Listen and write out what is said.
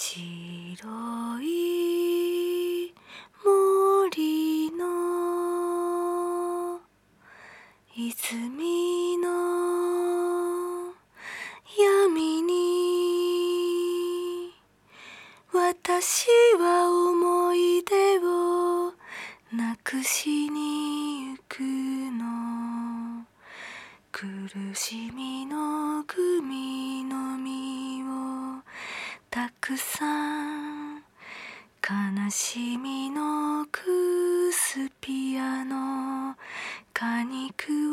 白い森の泉の闇に私は思い出をなくしに行くの苦しみのくさん。悲しみのクスピアの果肉